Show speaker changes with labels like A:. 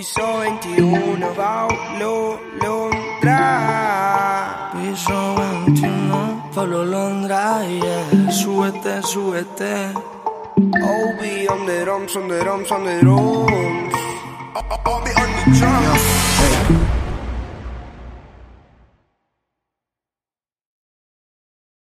A: piso 21, Bao, Londra.
B: Piso 21, Pablo Londra, yeah. Súbete, súbete.
A: Obi on the drums, on the drums, on the drums. Obi on the drums.